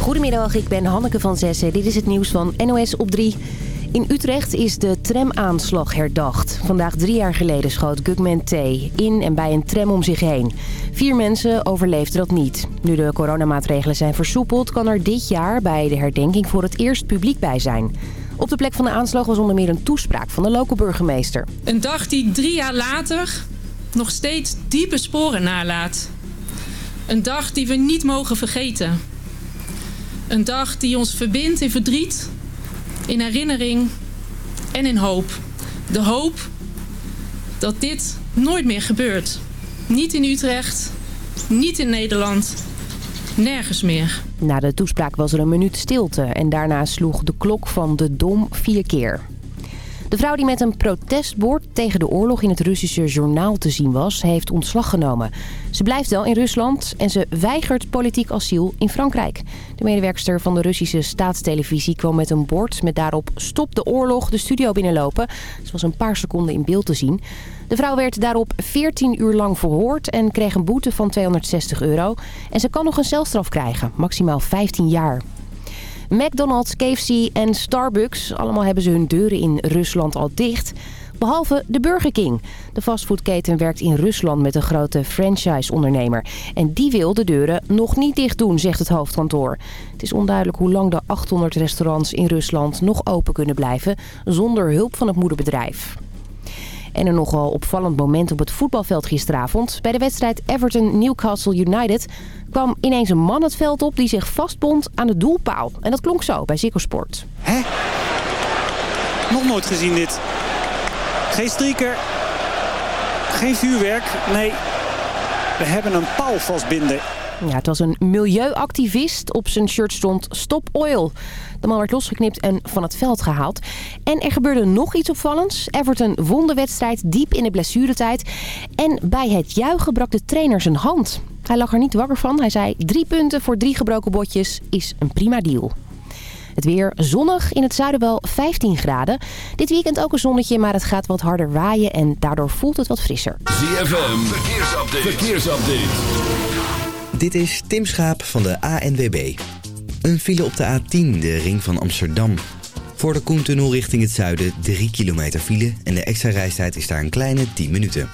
Goedemiddag, ik ben Hanneke van Zessen. Dit is het nieuws van NOS op 3. In Utrecht is de tramaanslag herdacht. Vandaag drie jaar geleden schoot Gugman T. in en bij een tram om zich heen. Vier mensen overleefden dat niet. Nu de coronamaatregelen zijn versoepeld... kan er dit jaar bij de herdenking voor het eerst publiek bij zijn. Op de plek van de aanslag was onder meer een toespraak van de lokale burgemeester. Een dag die drie jaar later nog steeds diepe sporen nalaat. Een dag die we niet mogen vergeten. Een dag die ons verbindt in verdriet, in herinnering en in hoop. De hoop dat dit nooit meer gebeurt. Niet in Utrecht, niet in Nederland, nergens meer. Na de toespraak was er een minuut stilte en daarna sloeg de klok van de Dom vier keer. De vrouw die met een protestbord tegen de oorlog in het Russische journaal te zien was, heeft ontslag genomen. Ze blijft wel in Rusland en ze weigert politiek asiel in Frankrijk. De medewerkster van de Russische staatstelevisie kwam met een bord met daarop stop de oorlog de studio binnenlopen. Ze was een paar seconden in beeld te zien. De vrouw werd daarop 14 uur lang verhoord en kreeg een boete van 260 euro. En ze kan nog een celstraf krijgen, maximaal 15 jaar. McDonald's, KFC en Starbucks, allemaal hebben ze hun deuren in Rusland al dicht. Behalve de Burger King. De fastfoodketen werkt in Rusland met een grote franchise-ondernemer. En die wil de deuren nog niet dicht doen, zegt het hoofdkantoor. Het is onduidelijk hoe lang de 800 restaurants in Rusland nog open kunnen blijven... zonder hulp van het moederbedrijf. En een nogal opvallend moment op het voetbalveld gisteravond. Bij de wedstrijd Everton-Newcastle United kwam ineens een man het veld op die zich vastbond aan de doelpaal. En dat klonk zo bij Ziggo Sport. Hè? Nog nooit gezien dit. Geen strieker. Geen vuurwerk. Nee, we hebben een paal vastbinden. Ja, het was een milieuactivist. Op zijn shirt stond Stop Oil. De man werd losgeknipt en van het veld gehaald. En er gebeurde nog iets opvallends. Everton won de wedstrijd diep in de blessuretijd. En bij het juichen brak de trainer zijn hand. Hij lag er niet wakker van. Hij zei drie punten voor drie gebroken botjes is een prima deal. Het weer zonnig, in het zuiden wel 15 graden. Dit weekend ook een zonnetje, maar het gaat wat harder waaien en daardoor voelt het wat frisser. ZFM, verkeersupdate. verkeersupdate. Dit is Tim Schaap van de ANWB. Een file op de A10, de ring van Amsterdam. Voor de Koentunnel richting het zuiden 3 kilometer file en de extra reistijd is daar een kleine 10 minuten.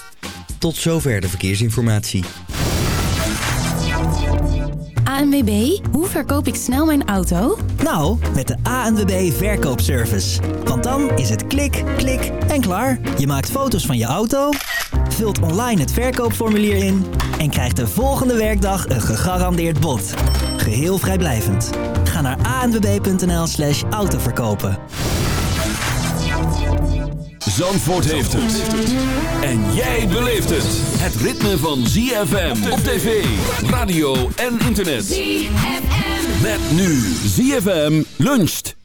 Tot zover de verkeersinformatie. ANWB, hoe verkoop ik snel mijn auto? Nou, met de ANWB Verkoopservice. Want dan is het klik, klik en klaar. Je maakt foto's van je auto, vult online het verkoopformulier in... en krijgt de volgende werkdag een gegarandeerd bod. Geheel vrijblijvend. Ga naar anwb.nl slash autoverkopen. Zandvoort heeft het. En jij beleeft het. Het ritme van ZFM op tv, radio en internet. ZFM. Met nu ZFM luncht.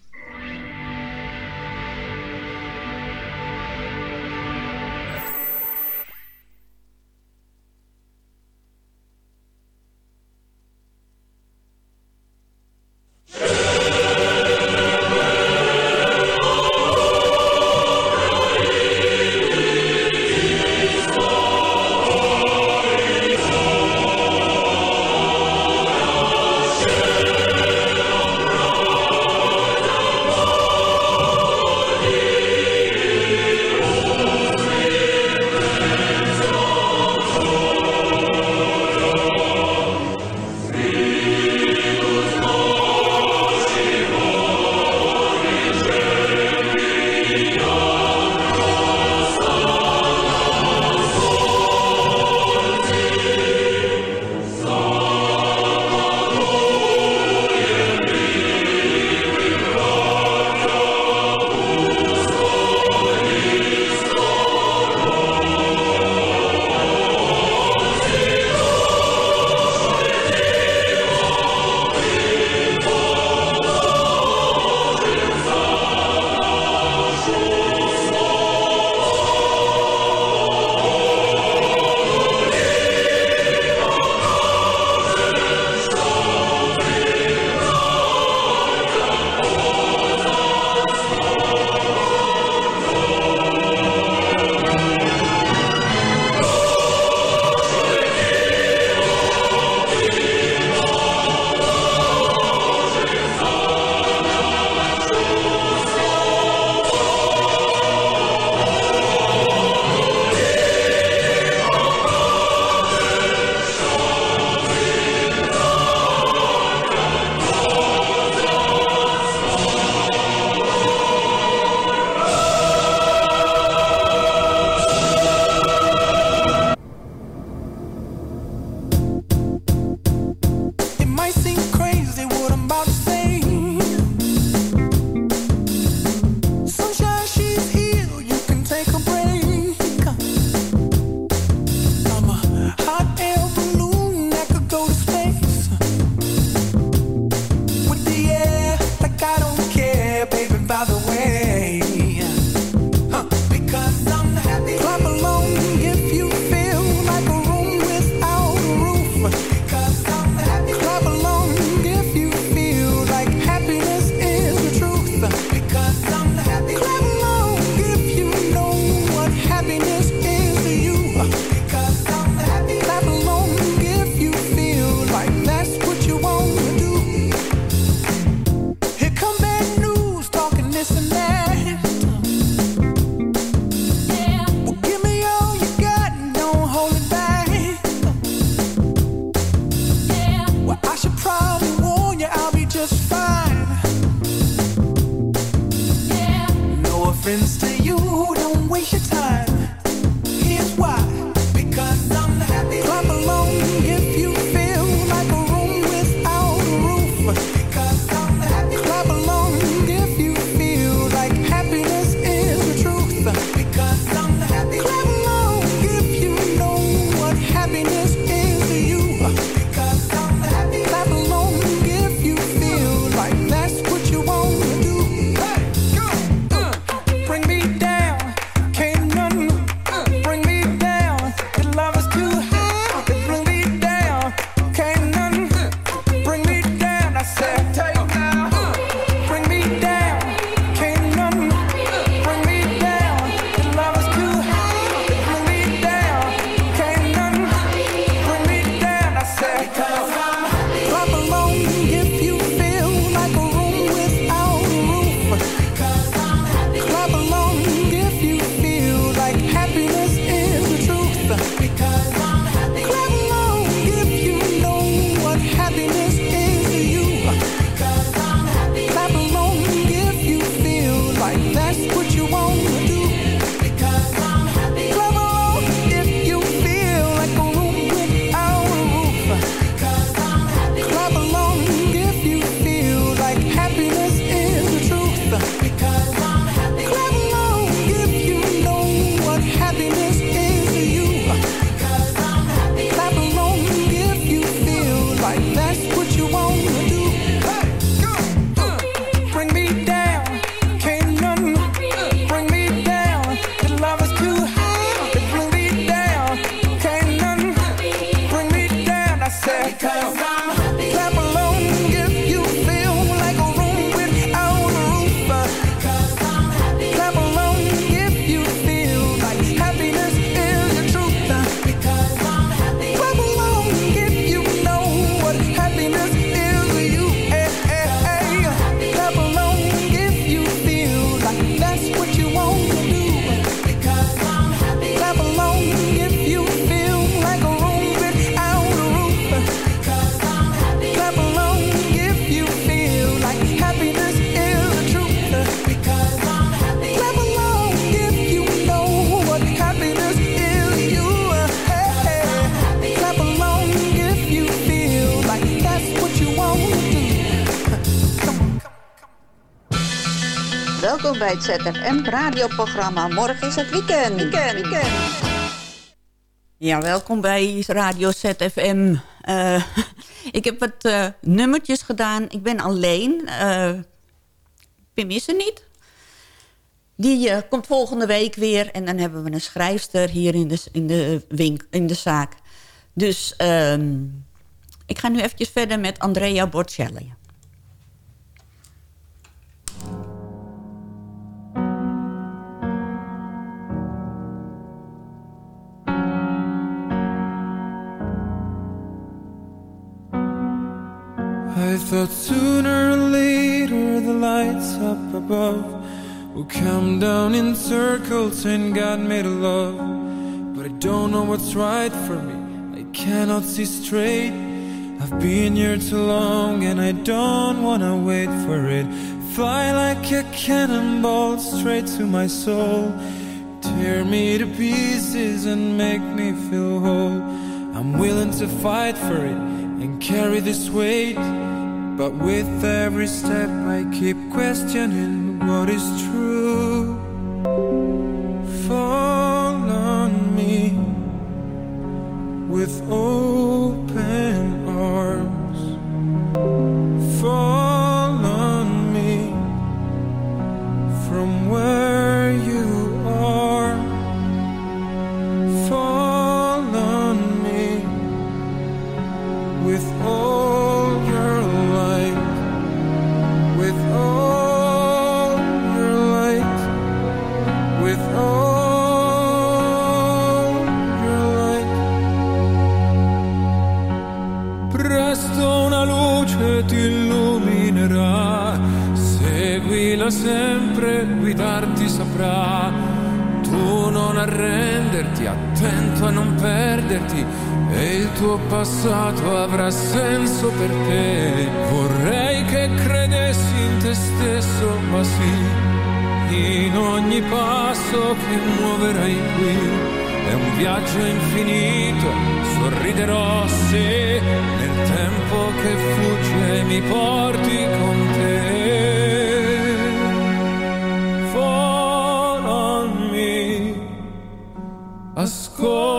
Bij het ZFM radioprogramma. Morgen is het weekend. weekend, weekend. Ja, welkom bij Radio ZFM. Uh, ik heb wat uh, nummertjes gedaan. Ik ben alleen. Uh, Pim is er niet. Die komt volgende week weer. En dan hebben we een schrijfster hier in de, in de, wink, in de zaak. Dus um, ik ga nu eventjes verder met Andrea Borcelli. I thought sooner or later the lights up above Will come down in circles and God made a love. But I don't know what's right for me. I cannot see straight. I've been here too long and I don't wanna wait for it. Fly like a cannonball straight to my soul. Tear me to pieces and make me feel whole. I'm willing to fight for it and carry this weight but with every step I keep questioning what is true. Fall on me with open arms. Fall on me from where ti illuminerà seguila sempre guidarti saprà tu non arrenderti attento a non perderti e il tuo passato avrà senso per te. Vorrei che credessi in te stesso, ma sì, in ogni passo che muoverai qui. È un viaggio infinito, sorriderò se nel tempo che fugge mi porti con te. Fall on me, ascoltami.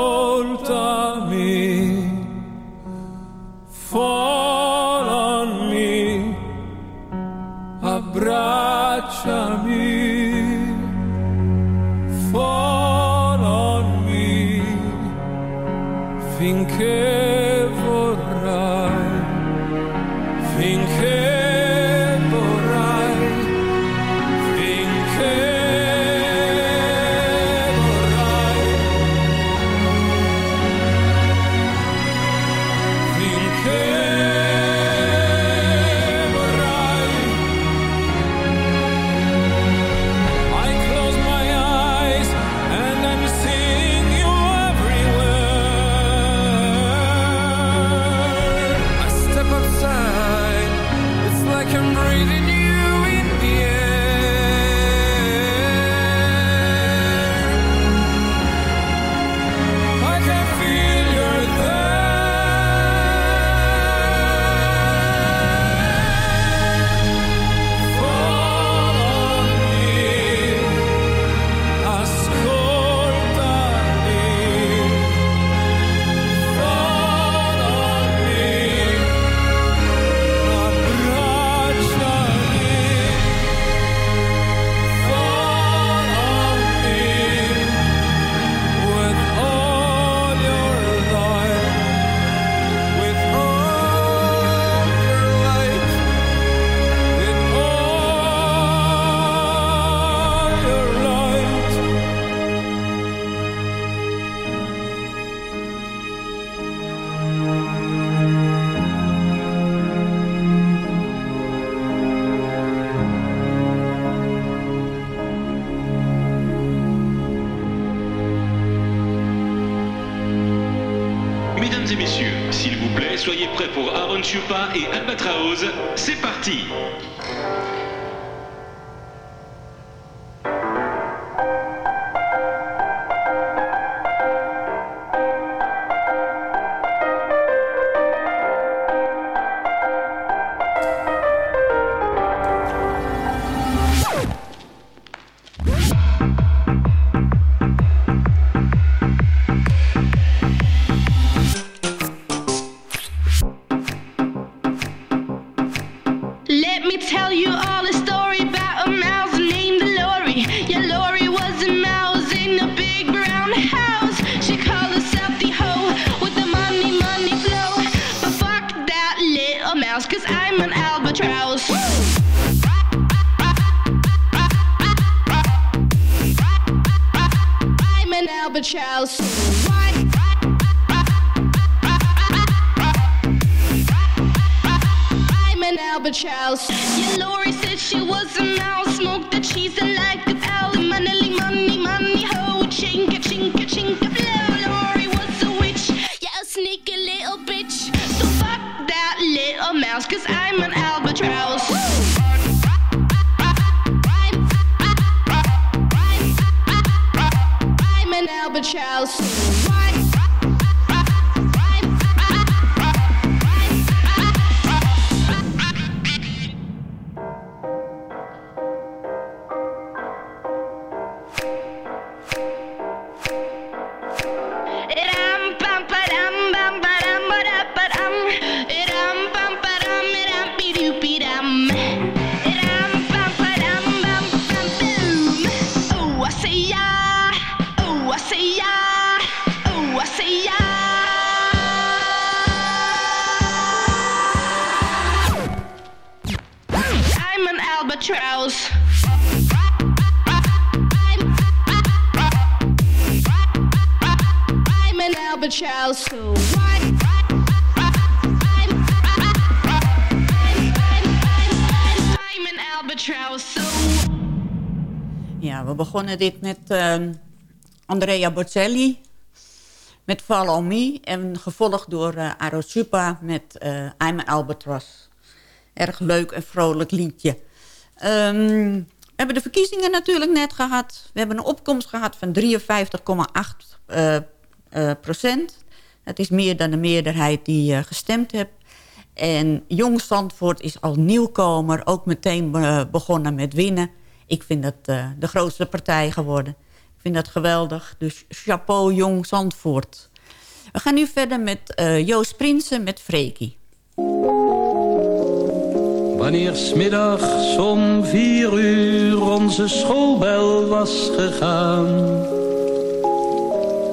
Albatross. Yeah, Lori said she was a mouse. Smoked the cheese and like a owl. Money, money, money, ho. Chinka, chinka, chinka, blow. Lori was a witch. Yeah, a sneaky little bitch. So fuck that little mouse, cause I'm an albatross. I'm an albatross. So Ja, we begonnen dit met ehm, Andrea Bocelli met Follow Me. En gevolgd door Supa met eh I'm an Albatross. Erg leuk en vrolijk liedje. Ehm, we hebben de verkiezingen natuurlijk net gehad. We hebben een opkomst gehad van 53,8 eh, eh, procent. Dat is meer dan de meerderheid die eh, gestemd heeft. En Jong Zandvoort is als nieuwkomer ook meteen eh, begonnen met winnen. Ik vind dat eh, de grootste partij geworden. Ik vind dat geweldig. Dus chapeau Jong Zandvoort. We gaan nu verder met eh, Joost Prinsen met Freekie. Wanneer smiddags om vier uur onze schoolbel was gegaan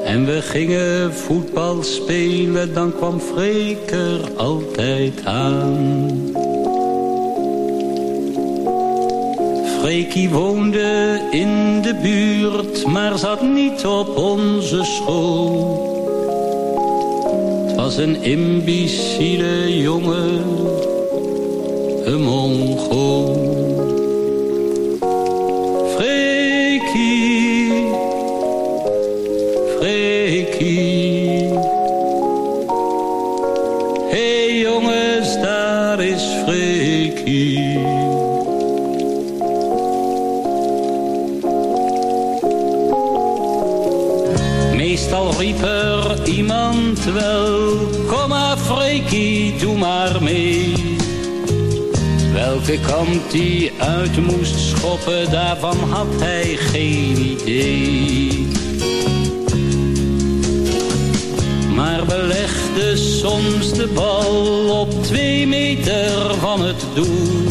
En we gingen voetbal spelen, dan kwam Freek er altijd aan Freekie woonde in de buurt, maar zat niet op onze school Het was een imbecile jongen een mongool. Welke kant hij uit moest schoppen, daarvan had hij geen idee. Maar belegde soms de bal op twee meter van het doel.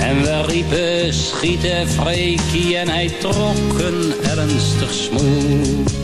En we riepen schieten Freekie en hij trok een ernstig smoel.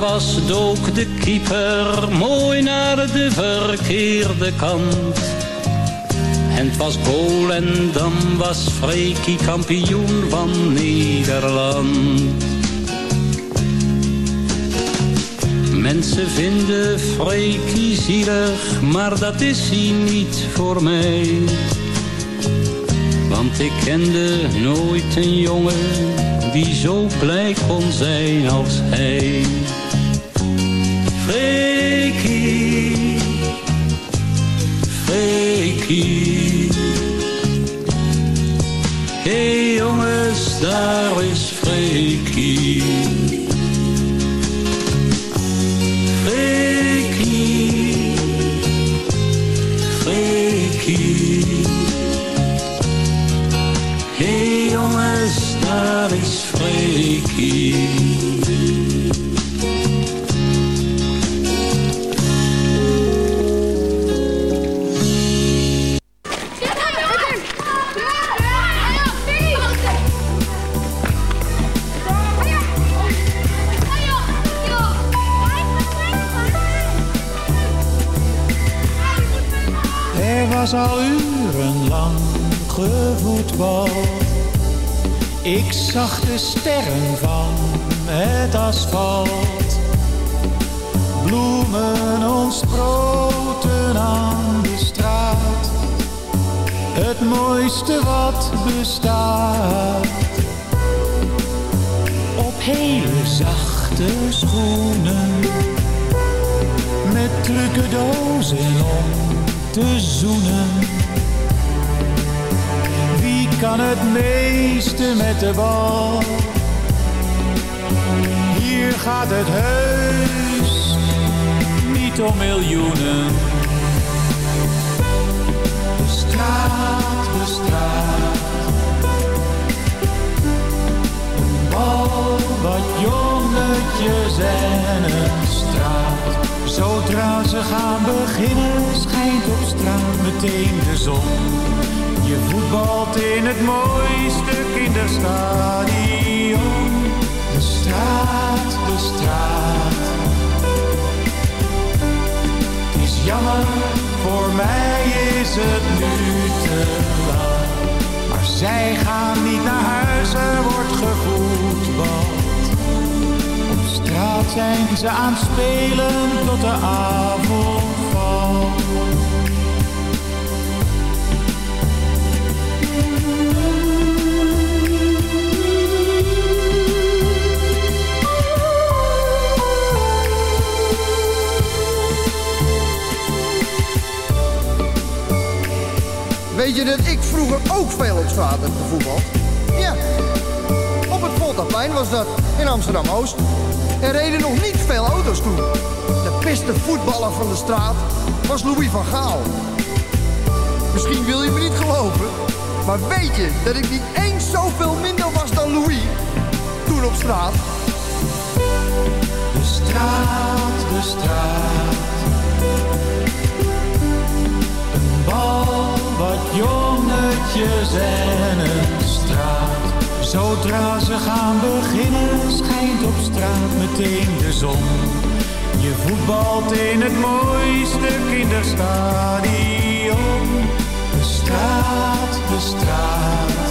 Was, dook de keeper mooi naar de verkeerde kant. En het was goal en dan was Freekie kampioen van Nederland. Mensen vinden Freekie zielig, maar dat is hij niet voor mij. Want ik kende nooit een jongen die zo blij kon zijn als hij. Freekie, Freekie. Hey jongens, daar is was al urenlang gevoetbald. Ik zag de sterren van het asfalt. Bloemen ontsproten aan de straat. Het mooiste wat bestaat. Op hele zachte schoenen. Met trucendozen om te zoenen. Wie kan het meeste met de bal? Hier gaat het heus niet om miljoenen. De straat, de straat. Bal, wat jongetjes en een straat. Zodra ze gaan beginnen, schijnt op straat meteen de zon. Je voetbalt in het mooiste kinderstadion. De straat, de straat. Het is jammer, voor mij is het nu te laat. Zij gaan niet naar huis, er wordt gevoetbald. Op straat zijn ze aan het spelen tot de avond valt. Weet je dat ik vroeger ook veel op straat heb gevoetbald? Ja. Op het Voltaplein was dat, in Amsterdam-Oost. Er reden nog niet veel auto's toen. De beste voetballer van de straat was Louis van Gaal. Misschien wil je me niet geloven, maar weet je dat ik niet eens zoveel minder was dan Louis toen op straat? De straat, de straat. Wat jongetjes en een straat. Zodra ze gaan beginnen, schijnt op straat meteen de zon. Je voetbalt in het mooiste kinderstadion. De straat, de straat.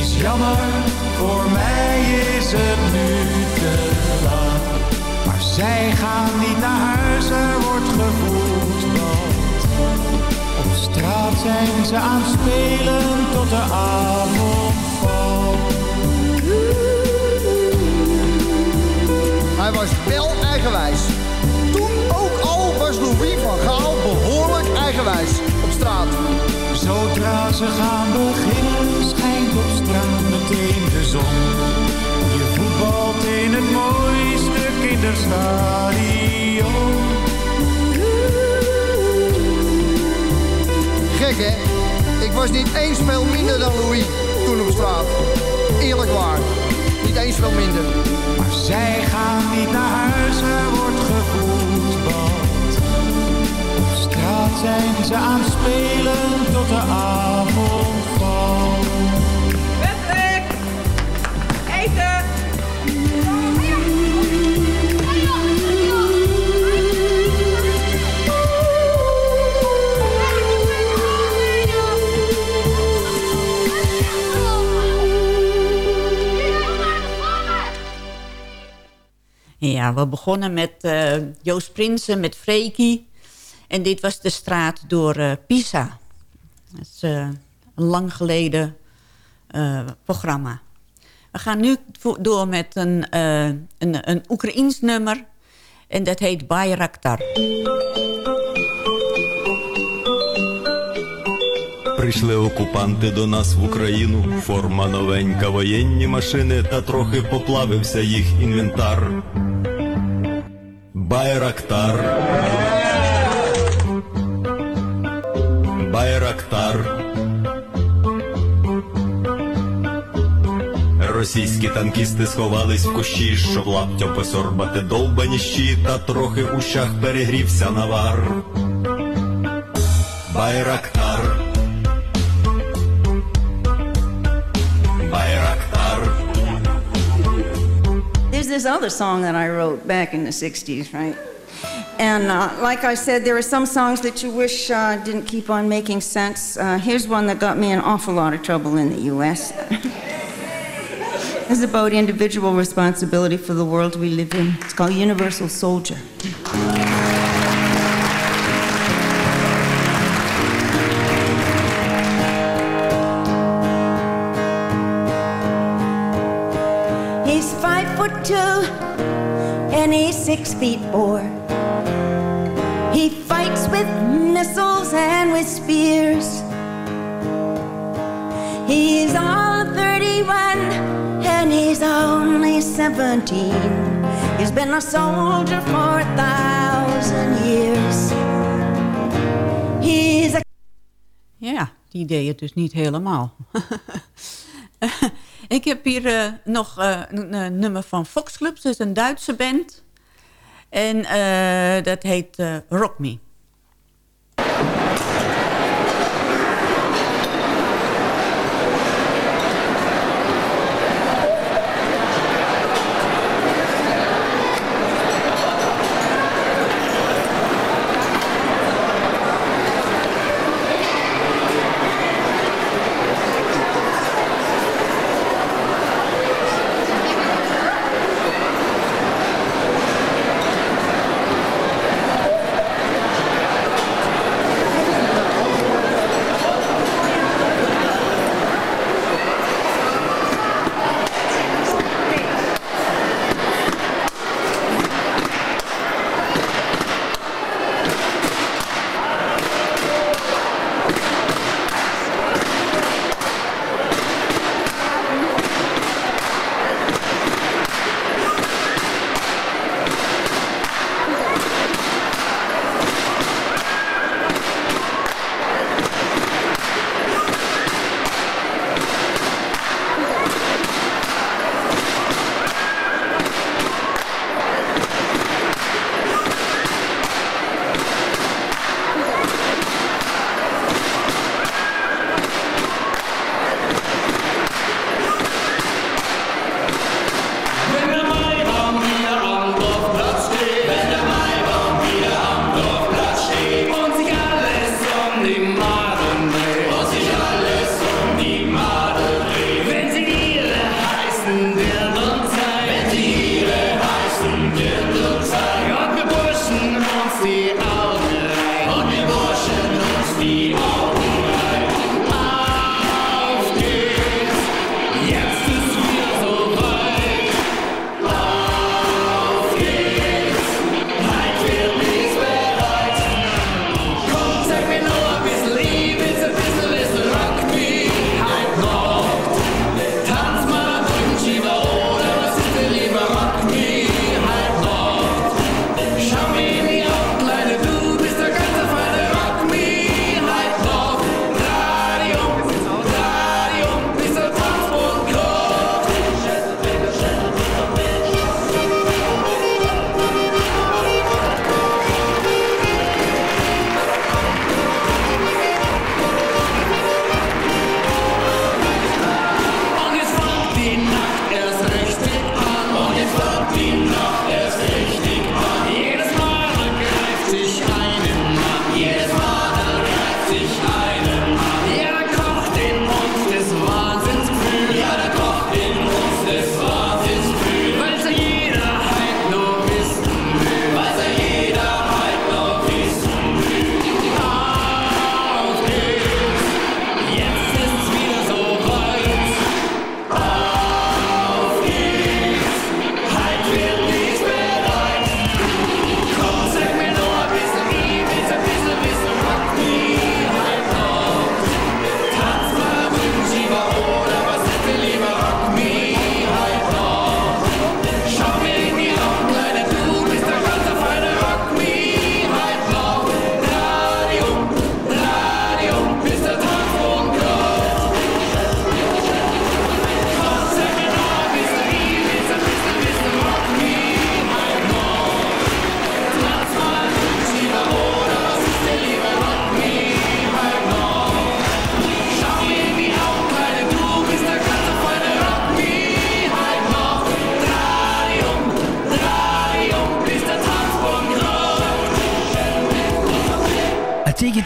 Is jammer, voor mij is het nu te laat. Maar zij gaan niet naar huis, er wordt gevoetbald. Op straat zijn ze aan het spelen tot de avond valt. Hij was wel eigenwijs. Toen ook al was Louis van Gaal behoorlijk eigenwijs op straat. Zodra ze gaan beginnen, schijnt op straat meteen de zon. Je voetbalt in het mooiste kinderstadion. Gek hè? Ik was niet eens veel minder dan Louis toen op straat. Eerlijk waar. Niet eens veel minder. Maar zij gaan niet naar huis, er wordt gevoetbald. Op straat zijn ze aan het spelen tot de avond Ja, we begonnen met eh, Joost Prinsen, met Freekie. En dit was de straat door eh, Pisa. Dat is eh, een lang geleden eh, programma. We gaan nu vo- door met een, eh, een, een Oekraïens nummer. En dat heet Bayraktar. Прийшли окупанти до нас в Україну, форма новенька, воєнні машини, та трохи поплавився їх інвентар. Байрактар. Байрактар. Російські танкісти сховались в кущі, щоб лаптям посорбати довбані щі, та трохи в ущах перегрівся навар. Байрактар. This other song that I wrote back in the 60s, right? And uh, like I said, there are some songs that you wish uh, didn't keep on making sense. Uh, here's one that got me an awful lot of trouble in the U.S. it's about individual responsibility for the world we live in. It's called Universal Soldier. He's six feet four. He fights with missiles and with spears. He's all 31 and he's only 17. He's been a soldier for a thousand years. He's a Ja, die deed het dus niet helemaal. Ik heb hier eh, nog eh, een, een nummer van Fox Clubs, dat is een Duitse band. En eh, dat heet eh, Rock Me.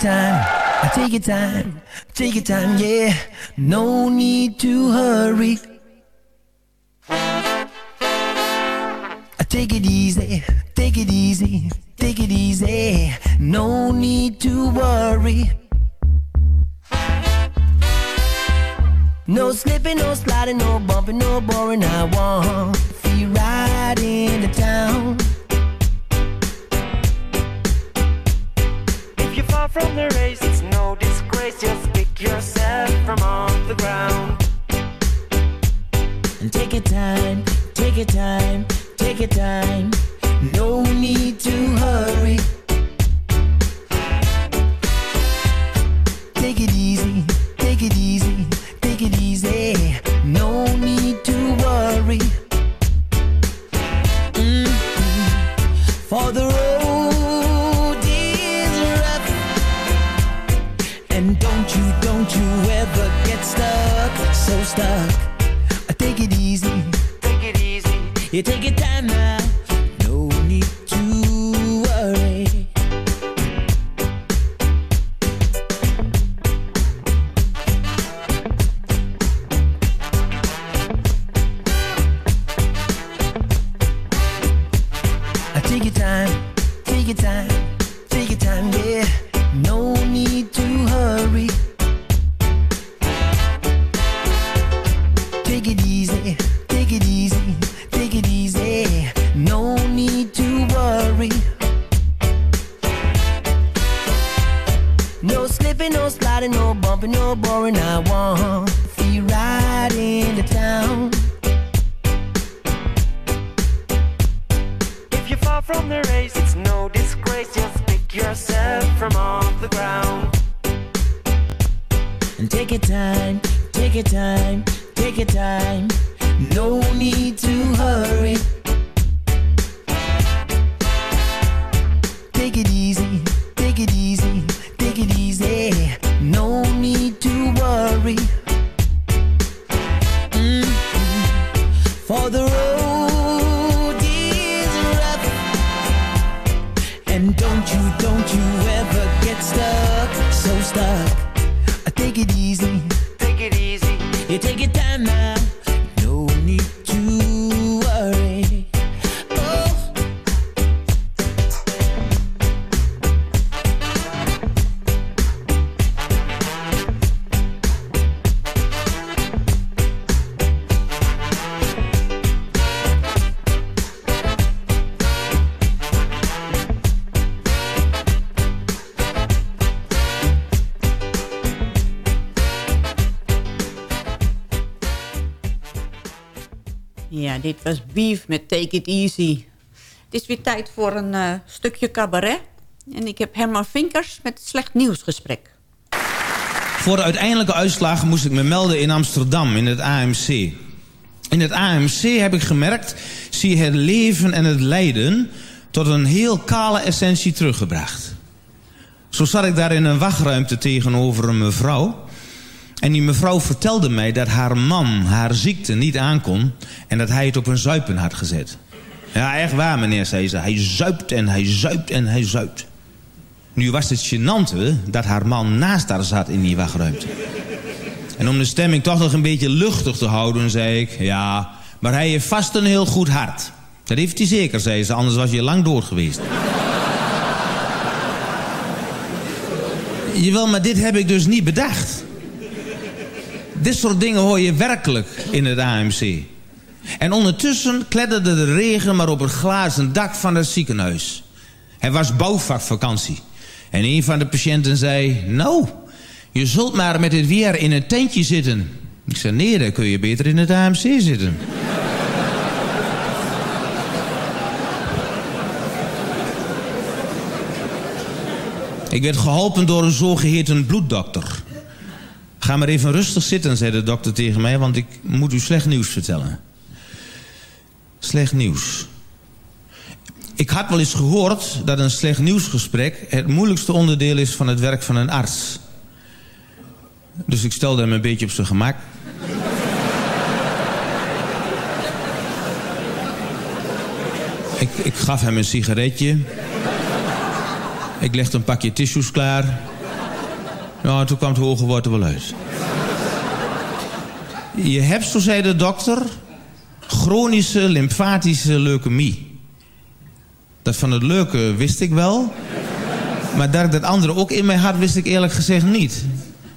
Your time, I take your time, take your time, yeah. No need to hurry. I take it easy, take it easy, take it easy. No need to worry. No slipping, no sliding, no bumping, no boring. I want feel right into town. From the race, it's no disgrace. Just pick yourself from off the ground. And take your time, take your time, take your time. No need to hurry. Take it easy, take it easy, you take your time sliding, no boring. I want feel right into town. If you fall from the race, it's no disgrace. Just pick yourself from off the ground. And take your time, take your time, take your time. No need to hurry. Take it easy, it easy, Take it easy. you take your time now. Dit was Beef met Take It Easy. Het is weer tijd voor een eh, stukje cabaret. En ik heb Herman Vinkers met het slecht nieuwsgesprek. Voor de uiteindelijke uitslag moest ik me melden in Amsterdam, in het AMC. In het AMC heb ik gemerkt, zie het leven en het lijden tot een heel kale essentie teruggebracht. Zo zat ik daar in een wachtruimte tegenover een mevrouw. En die mevrouw vertelde mij dat haar man haar ziekte niet aankon... en dat hij het op een zuipen had gezet. Ja, echt waar, meneer, zei ze. Hij zuipt en hij zuipt en hij zuipt. Nu was het gênante dat haar man naast haar zat in die wachtruimte. En om de stemming toch nog een beetje luchtig te houden, zei ik... ja, maar hij heeft vast een heel goed hart. Dat heeft hij zeker, zei ze, anders was je lang dood geweest. Jawel, maar dit heb ik dus niet bedacht. Dit soort dingen hoor je werkelijk in het AMC. En ondertussen kletterde de regen maar op het glazen dak van het ziekenhuis. Het was bouwvakvakantie. En een van de patiënten zei... Nou, je zult maar met het weer in een tentje zitten. Ik zei, nee, dan kun je beter in het AMC zitten. Ik werd geholpen door een zogeheten bloeddokter. Ga maar even rustig zitten, zei de dokter tegen mij... want ik moet u slecht nieuws vertellen. Slecht nieuws. Ik had wel eens gehoord dat een slecht nieuwsgesprek... het moeilijkste onderdeel is van het werk van een arts. Dus ik stelde hem een beetje op zijn gemak. ik, ik gaf hem een sigaretje. Ik legde een pakje tissues klaar. Nou, toen kwam het hoge woord er wel uit. Je hebt, zo zei de dokter, chronische lymfatische leukemie. Dat van het leuke wist ik wel. Maar dat andere ook in mij had, wist ik eerlijk gezegd niet.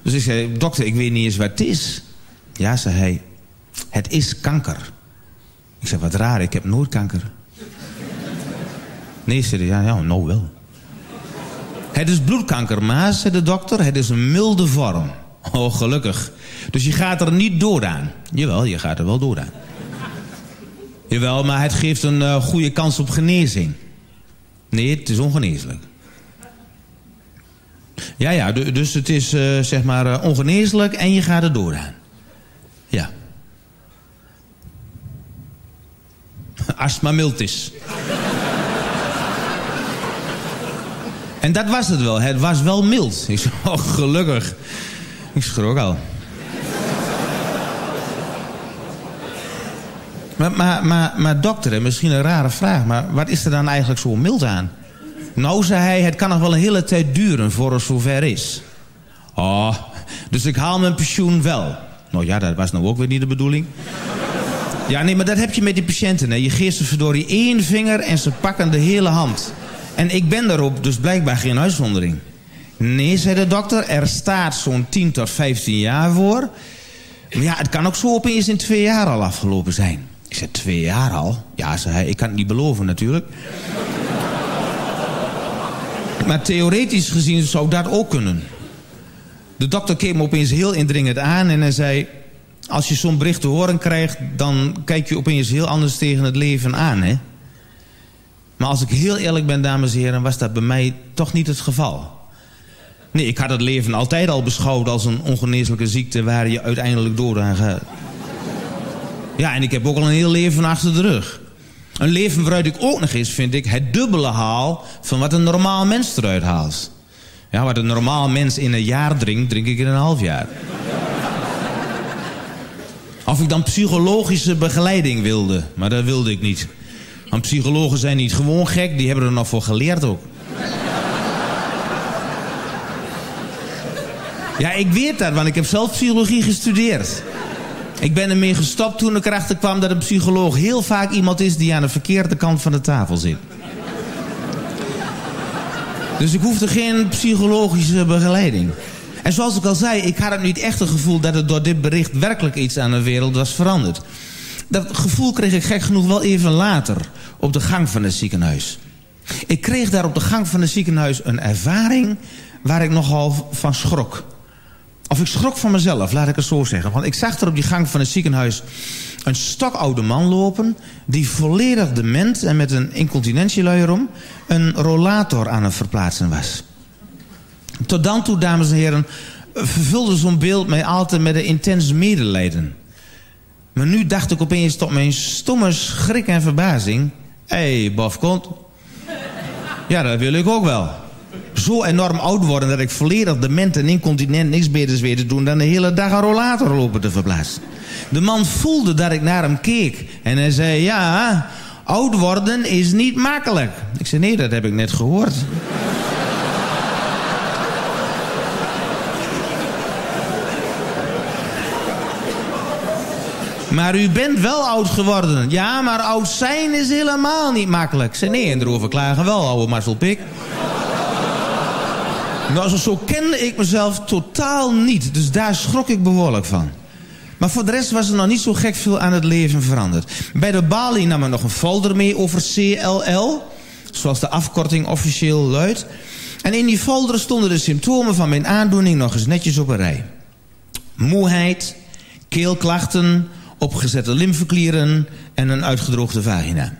Dus ik zei, dokter, ik weet niet eens wat het is. Ja, zei hij, het is kanker. Ik zei, wat raar, ik heb nooit kanker. Nee, zei hij, ja, ja, nou wel. Het is bloedkanker, maar, zei de dokter, het is een milde vorm. Oh, gelukkig. Dus je gaat er niet doodaan. Jawel, je gaat er wel doodaan. Jawel, maar het geeft een uh, goede kans op genezing. Nee, het is ongeneeslijk. Ja, ja, dus het is uh, zeg maar uh, ongeneeslijk en je gaat er dooraan. Ja. Astma miltis. En dat was het wel. Het was wel mild. Ik zei, oh, gelukkig. Ik schrok al. maar, maar, maar, dokter, misschien een rare vraag... maar wat is er dan eigenlijk zo mild aan? Nou, zei hij, het kan nog wel een hele tijd duren voor het zover is. Oh, dus ik haal mijn pensioen wel. Nou ja, dat was nou ook weer niet de bedoeling. Ja, nee, maar dat heb je met die patiënten. Hè. Je geeft ze verdorie één vinger en ze pakken de hele hand. En ik ben daarop dus blijkbaar geen uitzondering. Nee, zei de dokter, er staat zo'n 10 tot 15 jaar voor. Maar ja, het kan ook zo opeens in twee jaar al afgelopen zijn. Ik zei, twee jaar al? Ja, zei hij, ik kan het niet beloven natuurlijk. Maar theoretisch gezien zou dat ook kunnen. De dokter keek me opeens heel indringend aan en hij zei... als je zo'n bericht te horen krijgt... dan kijk je opeens heel anders tegen het leven aan, hè? Maar als ik heel eerlijk ben, dames en heren... was dat bij mij toch niet het geval. Nee, ik had het leven altijd al beschouwd als een ongeneeslijke ziekte... waar je uiteindelijk door aan gaat. Ja, en ik heb ook al een heel leven achter de rug. Een leven waaruit ik ook nog eens, vind ik, het dubbele haal... van wat een normaal mens eruit haalt. Ja, wat een normaal mens in een jaar drinkt, drink ik in een half jaar. Of ik dan psychologische begeleiding wilde. Maar dat wilde ik niet. Want psychologen zijn niet gewoon gek, die hebben er nog voor geleerd ook. Ja, ik weet dat, want ik heb zelf psychologie gestudeerd. Ik ben ermee gestopt toen ik erachter kwam dat een psycholoog heel vaak iemand is die aan de verkeerde kant van de tafel zit. Dus ik hoefde geen psychologische begeleiding. En zoals ik al zei, ik had het niet echt het gevoel dat het door dit bericht werkelijk iets aan de wereld was veranderd. Dat gevoel kreeg ik gek genoeg wel even later op de gang van het ziekenhuis. Ik kreeg daar op de gang van het ziekenhuis een ervaring waar ik nogal van schrok. Of ik schrok van mezelf, laat ik het zo zeggen. Want ik zag er op die gang van het ziekenhuis een stokoude man lopen... die volledig dement en met een incontinentieluier om... een rollator aan het verplaatsen was. Tot dan toe, dames en heren, vervulde zo'n beeld mij altijd met een intens medelijden. Maar nu dacht ik opeens tot mijn stomme schrik en verbazing... Hé, hey, bofkont. Ja, dat wil ik ook wel zo enorm oud worden... dat ik volledig dement en incontinent niks beters weet te doen... dan de hele dag een rollator lopen te verplaatsen. De man voelde dat ik naar hem keek. En hij zei, ja, oud worden is niet makkelijk. Ik zei, nee, dat heb ik net gehoord. Maar u bent wel oud geworden. Ja, maar oud zijn is helemaal niet makkelijk. Ik zei, nee, en erover klagen wel, oude Marcel Pik. Nou, zo kende ik mezelf totaal niet. Dus daar schrok ik behoorlijk van. Maar voor de rest was er nog niet zo gek veel aan het leven veranderd. Bij de balie nam er nog een folder mee over CLL. Zoals de afkorting officieel luidt. En in die folder stonden de symptomen van mijn aandoening nog eens netjes op een rij. Moeheid, keelklachten, opgezette lymfeklieren en een uitgedroogde vagina.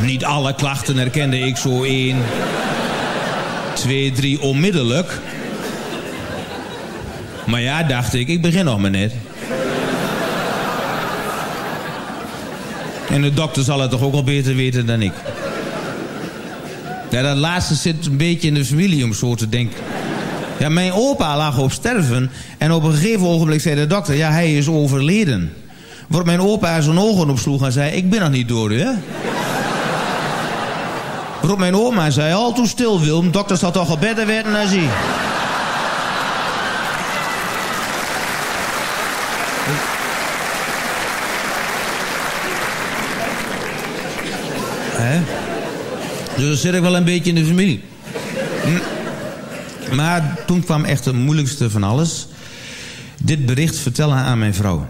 Niet alle klachten herkende ik zo één, twee, drie onmiddellijk. Maar ja, dacht ik, ik begin nog maar net. En de dokter zal het toch ook al beter weten dan ik. Ja, dat laatste zit een beetje in de familie om zo te denken. Ja, mijn opa lag op sterven en op een gegeven ogenblik zei de dokter... ja, hij is overleden. Waarop mijn opa zijn ogen opsloeg en zei, ik ben nog niet door, hè? Waarop mijn oma zei, al toe stil Wilm, dokter toch al beter werden dan zie. Hè? Dus dan zit ik wel een beetje in de familie. Hm. Maar toen kwam echt het moeilijkste van alles. Dit bericht vertellen aan mijn vrouw.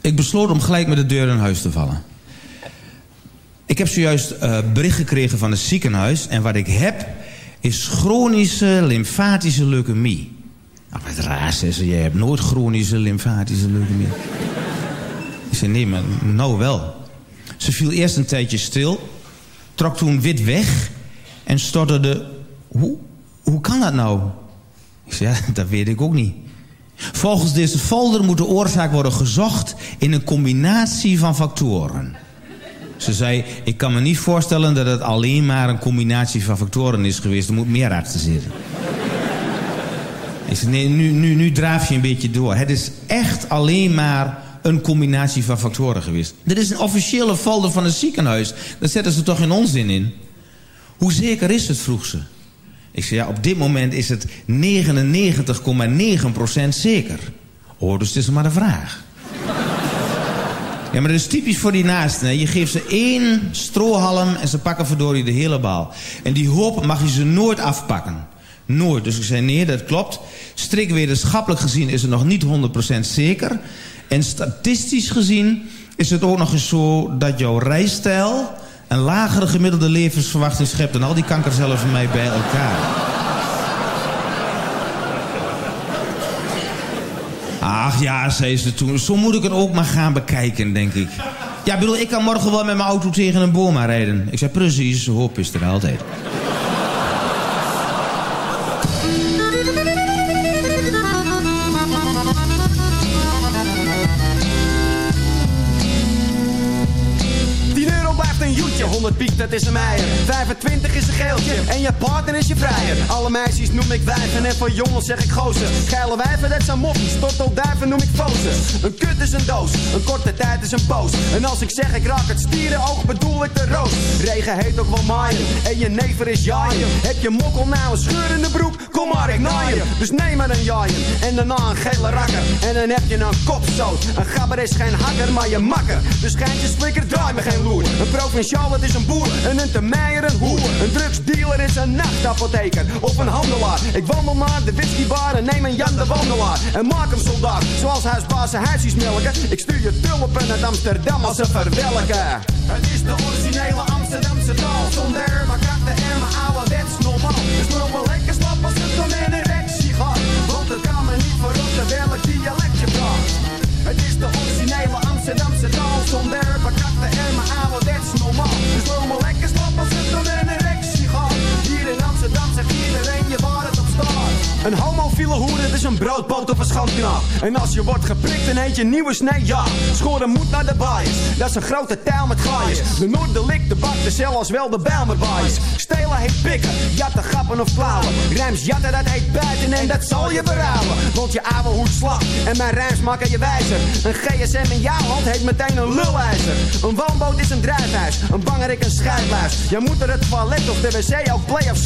Ik besloot om gelijk met de deur in huis te vallen. Ik heb zojuist uh, bericht gekregen van het ziekenhuis. En wat ik heb is chronische lymfatische leukemie. Nou, wat raar, zei ze. Je hebt nooit chronische lymfatische leukemie. Ik zei, nee, maar nou wel. Ze viel eerst een tijdje stil. Trok toen wit weg. En stotterde... Hoe, hoe kan dat nou? Ik zei, ja, dat weet ik ook niet. Volgens deze folder moet de oorzaak worden gezocht... in een combinatie van factoren. Ze zei, ik kan me niet voorstellen dat het alleen maar een combinatie van factoren is geweest. Er moet meer achter zitten. Ik zei, nee, nu, nu, nu draaf je een beetje door. Het is echt alleen maar een combinatie van factoren geweest. Dit is een officiële folder van het ziekenhuis. Daar zetten ze toch geen onzin in? Hoe zeker is het, vroeg ze. Ik zei, ja, op dit moment is het 99,9% zeker. Oh, dus het is maar de vraag. Ja, maar dat is typisch voor die naasten. Hè. Je geeft ze één strohalm en ze pakken verdorie de hele bal. En die hoop mag je ze nooit afpakken. Nooit. Dus ik zei, nee, dat klopt. Strikt wetenschappelijk gezien is het nog niet 100% zeker. En statistisch gezien is het ook nog eens zo dat jouw rijstijl... een lagere gemiddelde levensverwachting schept... dan al die kankercellen van mij bij elkaar. Ach ja, zei ze toen. Zo moet ik het ook maar gaan bekijken, denk ik. Ja, bedoel, ik kan morgen wel met mijn auto tegen een boom rijden. Ik zei, precies, hoop is er altijd. Piek, dat is een meijer. 25 is een geeltje en je partner is je vrijer. Alle meisjes noem ik wijven en voor jongens zeg ik gozer. Geile wijven, dat zijn moppies, tortelduiven noem ik fozen. Een kut is een doos, een korte tijd is een poos. En als ik zeg ik raak het stierenoog, bedoel ik de roos. Regen heet ook wel maaien en je never is jaaien. Heb je mokkel nou een scheur in de broek? Kom maar, ik naaien. Dus neem maar een jaaien en daarna een gele rakker. En dan heb je een kopstoot. Een gabber is geen hakker, maar je makker. Dus schijntje slikker, draai me geen loer. Een provinciaal, het is een boer. En een termeijer, een hoer. Een drugsdealer is een nachtapotheker. Of een handelaar. Ik wandel naar de whiskybar en neem een Jan de wandelaar. En maak hem soldaat, zoals huisbaas zijn huisjes melken. Ik stuur je tulpen naar Amsterdam als ze verwelken. Het is de originele Amsterdamse taal. Zonder maar katten en mijn ouderwets normaal. Dus loop wel lekker slap als het om een erectie gaat. Want het kan me niet verrotten welk dialect je praat. Het is de originele Amsterdamse taal. Zonder staat. Een homofiele hoer, het is een broodpoot of een schandknaap. En als je wordt geprikt, dan eet je nieuwe snee, ja. Schoren moet naar de baaiers, dat is een grote taal met gaaiers. De Noord, de de Bak, de Cel, als wel de Bijlmerbaaiers. Stelen heet pikken, jatten, grappen of klauwen. Rijms jatten, dat heet buiten en dat zal je verhouden. Want je ouwe slag en mijn rijms maken je wijzer. Een GSM in jouw hand heet meteen een lulijzer. Een woonboot is een drijfhuis, een bangerik een scheidluis. Jij moet er het toilet of de wc ook play of.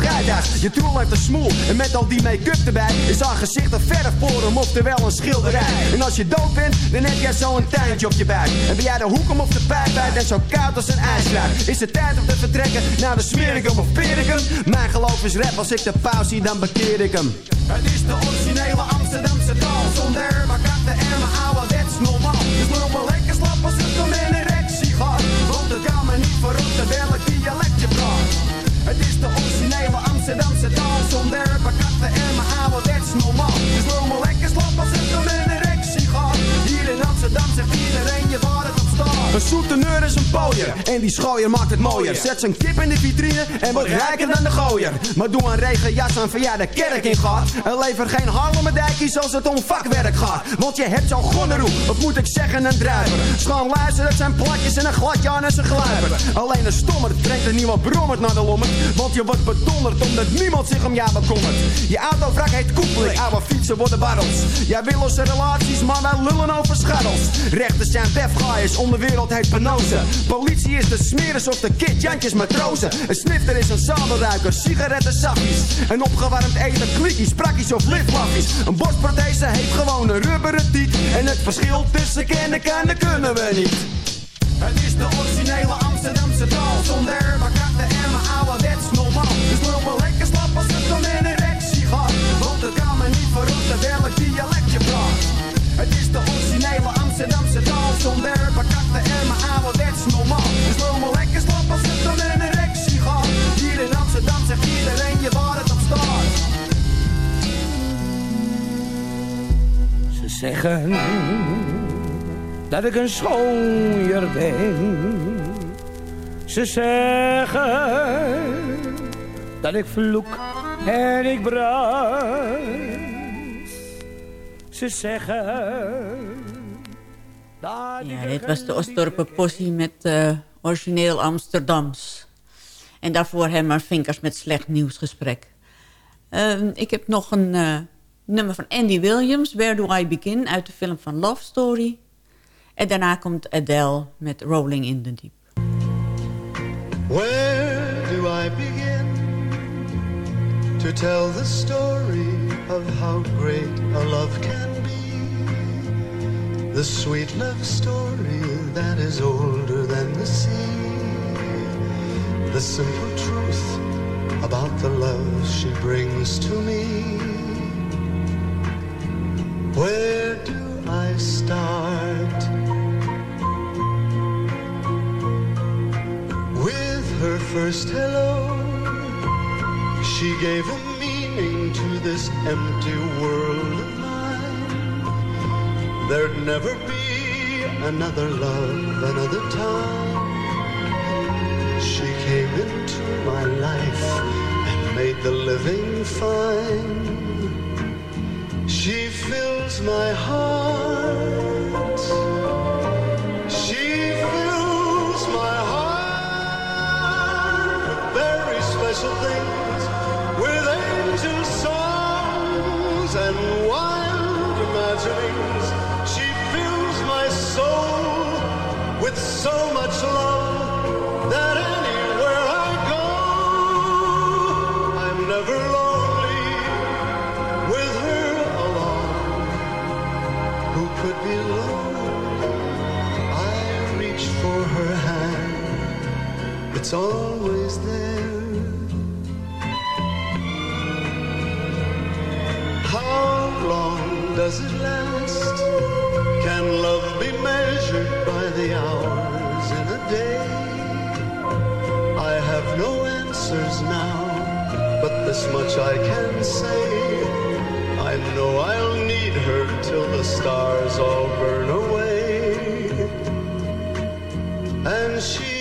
Je troel heeft een smoel en met al die make-up erbij is haar gezicht een verf voor hem, oftewel een schilderij. En als je dood bent, dan heb jij zo'n tuintje op je buik. En ben jij de hoek om of de pijp uit en zo koud als een ijsluit. Is het tijd om te vertrekken naar de smerigum of perigum? Mijn geloof is rap, als ik de pauze zie, dan bekeer ik hem. Het is de originele Amsterdamse taal, zonder maar katten en mijn ouderwets normaal. Dus loop wel lekker slap als het om een erectie gaat. Want het kan me niet verrotten welk dialect je praat. Het is de originele Amsterdamse taal Zonder bakatten en mijn ouderwets normaal Dus me lekker slap als het om een erectie gaat Hier in Amsterdam zegt iedereen je staat Een souteneur is een pooier. En die schooier maakt het mooier. Zet zijn kip in de vitrine en wordt rijker dan de gooier. Maar doe een regenjas aan van ja de kerk in gaat. En lever geen harlemmerdijkies als het om vakwerk gaat. Want je hebt zo'n gonneroe, of moet ik zeggen een druiver. Schoon luisteren, dat zijn plakjes en een gladje aan en zijn gluiper. Alleen een stommer brengt er niemand brommerd naar de lommer. Want je wordt bedonderd omdat niemand zich om jou bekommert. Je autovrak heet koepeling, oude fietsen worden barrels. Jij wil losse relaties, maar wij lullen over scharrels. Rechters zijn wefgaaiers, onderwereld penose. Politie is de smeris of de kid, Jantjes matrozen. Een snifter is een zadelruiker, sigaretten, sappies. Een opgewarmd eten, klikkies, prakkies of liftlaffies. Een borstprothese heeft gewoon een rubberen tiet. En het verschil tussen kennen kan, dat kunnen we niet. Het is de originele Amsterdamse taal Zonder bakakte ouderwets normaal Dus lekker slap als het een erectie gaat Hier in Amsterdam zegt iedereen je waar het op staat Ze zeggen dat ik een schooier ben. Ze zeggen dat ik vloek en ik brand. Ze zeggen Ja, dit was de Osdorper Possie met eh, origineel Amsterdams. En daarvoor Herman Vinkers met slecht nieuwsgesprek. Ehm, ik heb nog een eh, nummer van Andy Williams, Where Do I Begin, uit de film van Love Story. En daarna komt Adele met Rolling in the Deep. Where do I begin to tell the story of how great a love can be? The sweet love story that is older than the sea. The simple truth about the love she brings to me. Where do I start? With her first hello, she gave a meaning to this empty world. There'd never be another love, another time. She came into my life and made the living fine. She fills my heart. So much love that anywhere I go, I'm never lonely with her along. Who could be lonely? I reach for her hand, it's always measured by the hours in a day? I have no answers now, but this much I can say. I know I'll need her till the stars all burn away. And she'll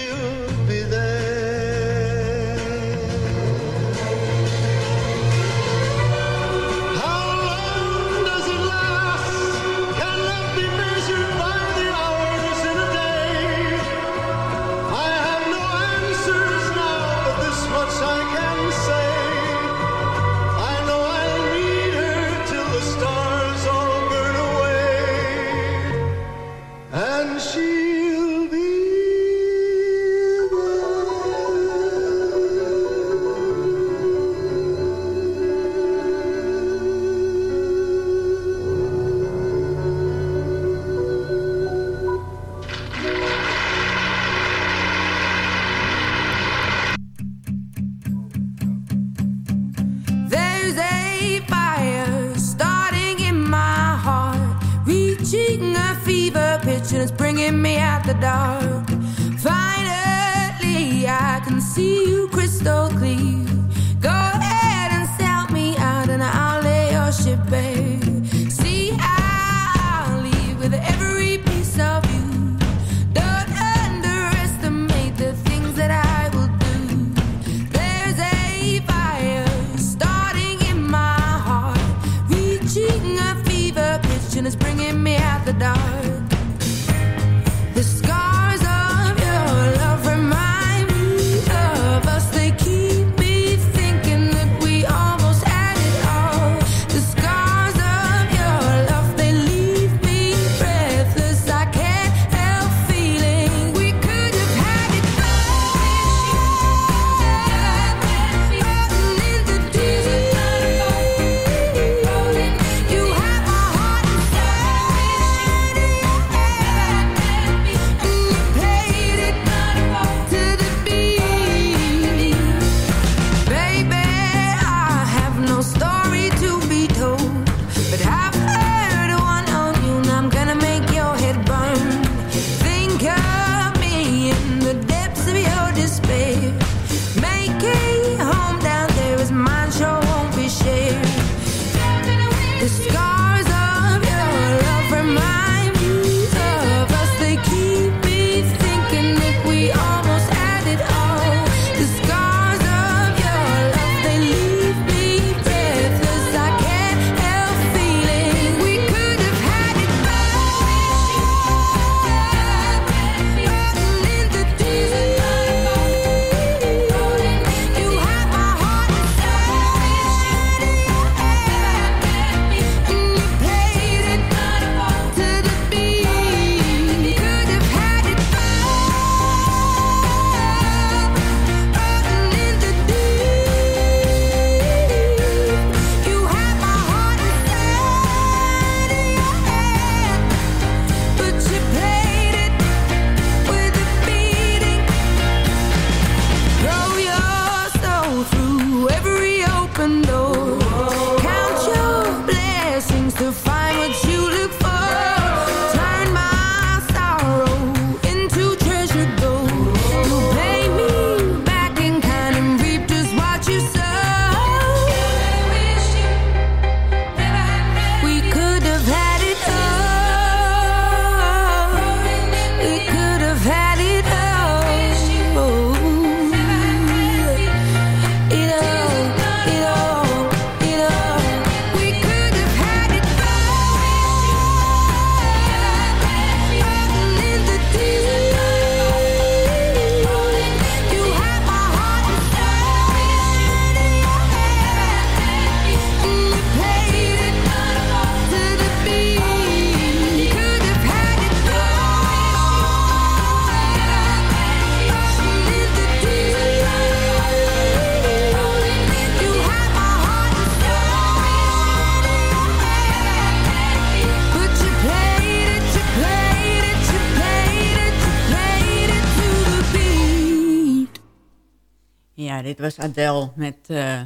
Het was Adele met uh,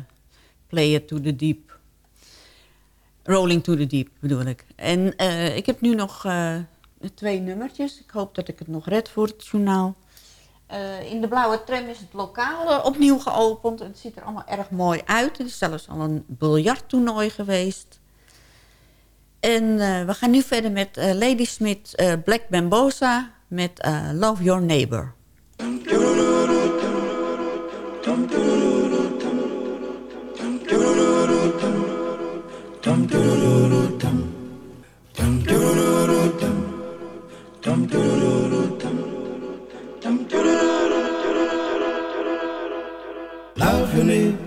Play It To The Deep. Rolling To The Deep bedoel ik. En eh, ik heb nu nog eh, twee nummertjes. Ik hoop dat ik het nog red voor het journaal. in de blauwe tram is het lokaal opnieuw geopend. Het ziet er allemaal erg mooi uit. Er is zelfs al een biljarttoernooi geweest. En we gaan nu verder met Lady Smith Black Bambosa met Love Your Neighbor. Love your neighbor